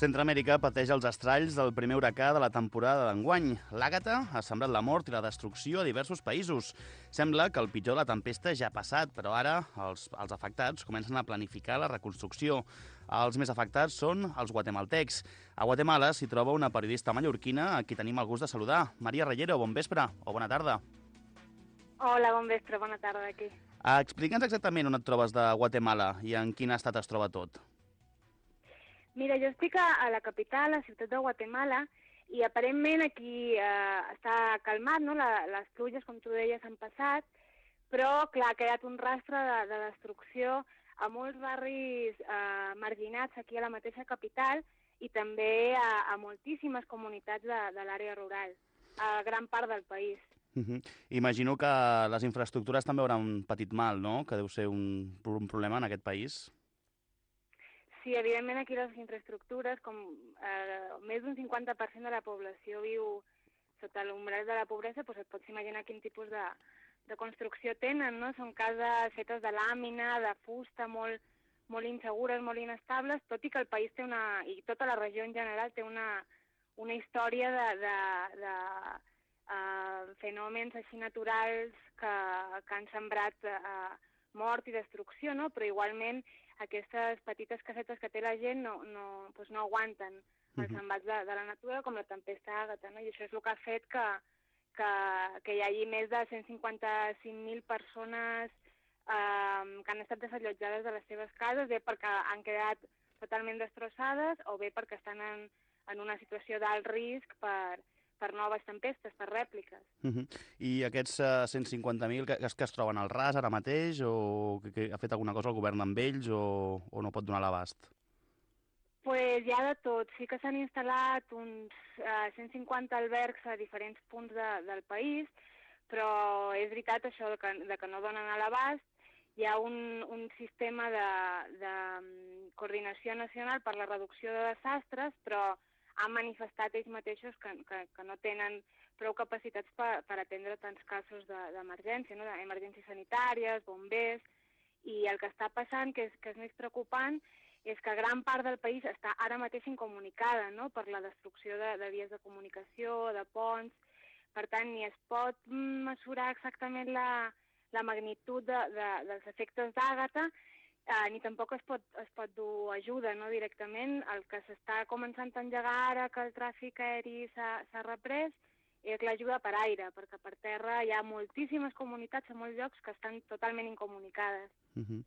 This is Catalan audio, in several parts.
Centroamèrica pateix els estralls del primer huracà de la temporada d'enguany. L'Àgata ha sembrat la mort i la destrucció a diversos països. Sembla que el pitjor de la tempesta ja ha passat, però ara els, els afectats comencen a planificar la reconstrucció. Els més afectats són els guatemaltecs. A Guatemala s'hi troba una periodista mallorquina a qui tenim el gust de saludar. Maria Rellero, bon vespre o bona tarda. Hola, bon vespre, bona tarda aquí. Explica'ns exactament on et trobes de Guatemala i en quin estat es troba tot. Mira, jo estic a, a la capital, a la ciutat de Guatemala, i aparentment aquí eh, està calmat, no? La, les pluges, com tu deies, han passat, però, clar, ha quedat un rastre de, de destrucció a molts barris eh, marginats aquí a la mateixa capital i també a, a moltíssimes comunitats de, de l'àrea rural, a gran part del país. Uh -huh. Imagino que les infraestructures també hauran patit mal, no? Que deu ser un, un problema en aquest país. Sí, evidentment aquí les infraestructures, com eh, més d'un 50% de la població viu sota l'umbrel de la pobresa, doncs et pots imaginar quin tipus de, de construcció tenen, no? Són cases fetes de làmina, de fusta, molt, molt insegures, molt inestables, tot i que el país té una, i tota la regió en general té una, una història de, de, de uh, fenòmens així naturals que, que han sembrat uh, mort i destrucció, no? però igualment aquestes petites casetes que té la gent no, no, doncs no aguanten els embats de, de la natura com la tempesta àgata, no? i això és el que ha fet que, que, que hi hagi més de 155.000 persones eh, que han estat desallotjades de les seves cases, bé perquè han quedat totalment destrossades o bé perquè estan en, en una situació d'alt risc per, per noves tempestes, per rèpliques. Uh -huh. I aquests uh, 150.000 que, que es troben al ras ara mateix o que, que ha fet alguna cosa el govern amb ells o, o no pot donar l'abast? Pues hi ha de tot. Sí que s'han instal·lat uns uh, 150 albergs a diferents punts de, del país, però és veritat això de que, de que no donen a l'abast. Hi ha un, un sistema de, de um, coordinació nacional per la reducció de desastres, però han manifestat ells mateixos que, que, que no tenen prou capacitats per, per atendre tants casos d'emergència, de, no? d'emergències sanitàries, bombers, i el que està passant, que és, que és més preocupant, és que gran part del país està ara mateix incomunicada no? per la destrucció de, de vies de comunicació, de ponts, per tant, ni es pot mesurar exactament la, la magnitud de, de, dels efectes d'àgata, eh, ni tampoc es pot, es pot dur ajuda no, directament. El que s'està començant a engegar ara que el tràfic aeri s'ha reprès és l'ajuda per aire, perquè per terra hi ha moltíssimes comunitats a molts llocs que estan totalment incomunicades. Uh -huh.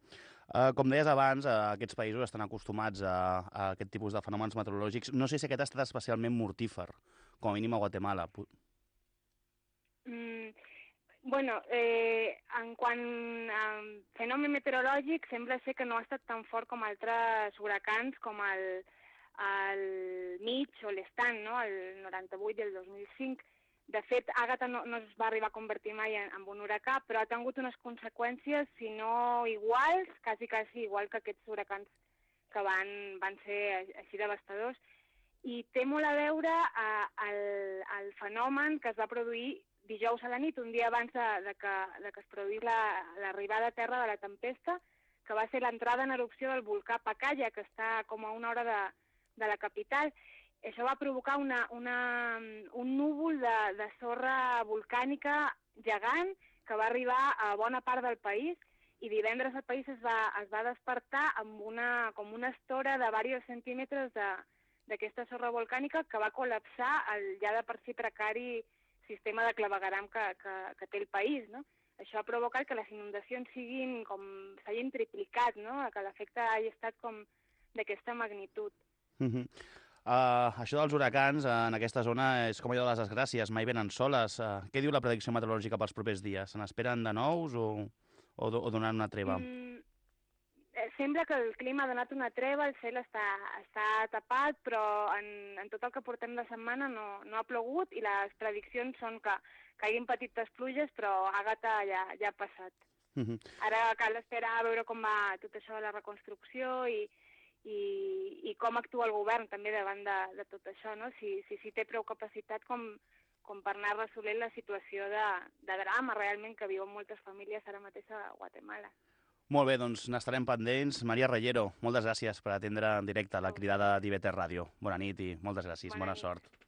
uh, com deies abans, uh, aquests països estan acostumats a, a aquest tipus de fenòmens meteorològics. No sé si aquest ha estat especialment mortífer, com a mínim a Guatemala. Mm, bueno, eh, en quant a fenomen meteorològic, sembla ser que no ha estat tan fort com altres huracans, com el, el Mitch o l'Estan, no? el 98 i el 2005. De fet, Àgata no, no es va arribar a convertir mai en, en un huracà, però ha tingut unes conseqüències, si no iguals, quasi, quasi igual que aquests huracans que van, van ser així devastadors. I té molt a veure eh, el, el fenomen que es va produir dijous a la nit, un dia abans de, de, que, de que es produís l'arribada la, a terra de la tempesta, que va ser l'entrada en erupció del volcà Pacaya, que està com a una hora de, de la capital. Això va provocar una, una, un núvol de, de sorra volcànica gegant que va arribar a bona part del país i divendres el país es va, es va despertar amb una, com una estora de diversos centímetres d'aquesta sorra volcànica que va col·lapsar el ja de per si precari sistema de clavegaram que, que, que té el país, no? Això ha provocat que les inundacions siguin com s'hagin triplicat, no? Que l'efecte hagi estat com d'aquesta magnitud. Uh -huh. Uh, això dels huracans uh, en aquesta zona és com allò de les desgràcies, mai venen soles. Uh, què diu la predicció meteorològica pels propers dies? Se n'esperen de nous o, o, o donaran una treva? Mm, sembla que el clima ha donat una treva, el cel està, està tapat, però en, en tot el que portem de setmana no, no ha plogut i les prediccions són que caiguin petites pluges, però Àgata ja, ja ha passat. Uh Mhm. -huh. Ara cal esperar a veure com va tot això de la reconstrucció i, i, i com actua el govern també davant de, de tot això, no? si, si, si té prou capacitat com, com per anar resolent la situació de, de drama realment que viuen moltes famílies ara mateix a Guatemala. Molt bé, doncs n'estarem pendents. Maria Reyero, moltes gràcies per atendre en directe la cridada d'IBT Ràdio. Bona nit i moltes gràcies, bona, Bona bona nit. sort.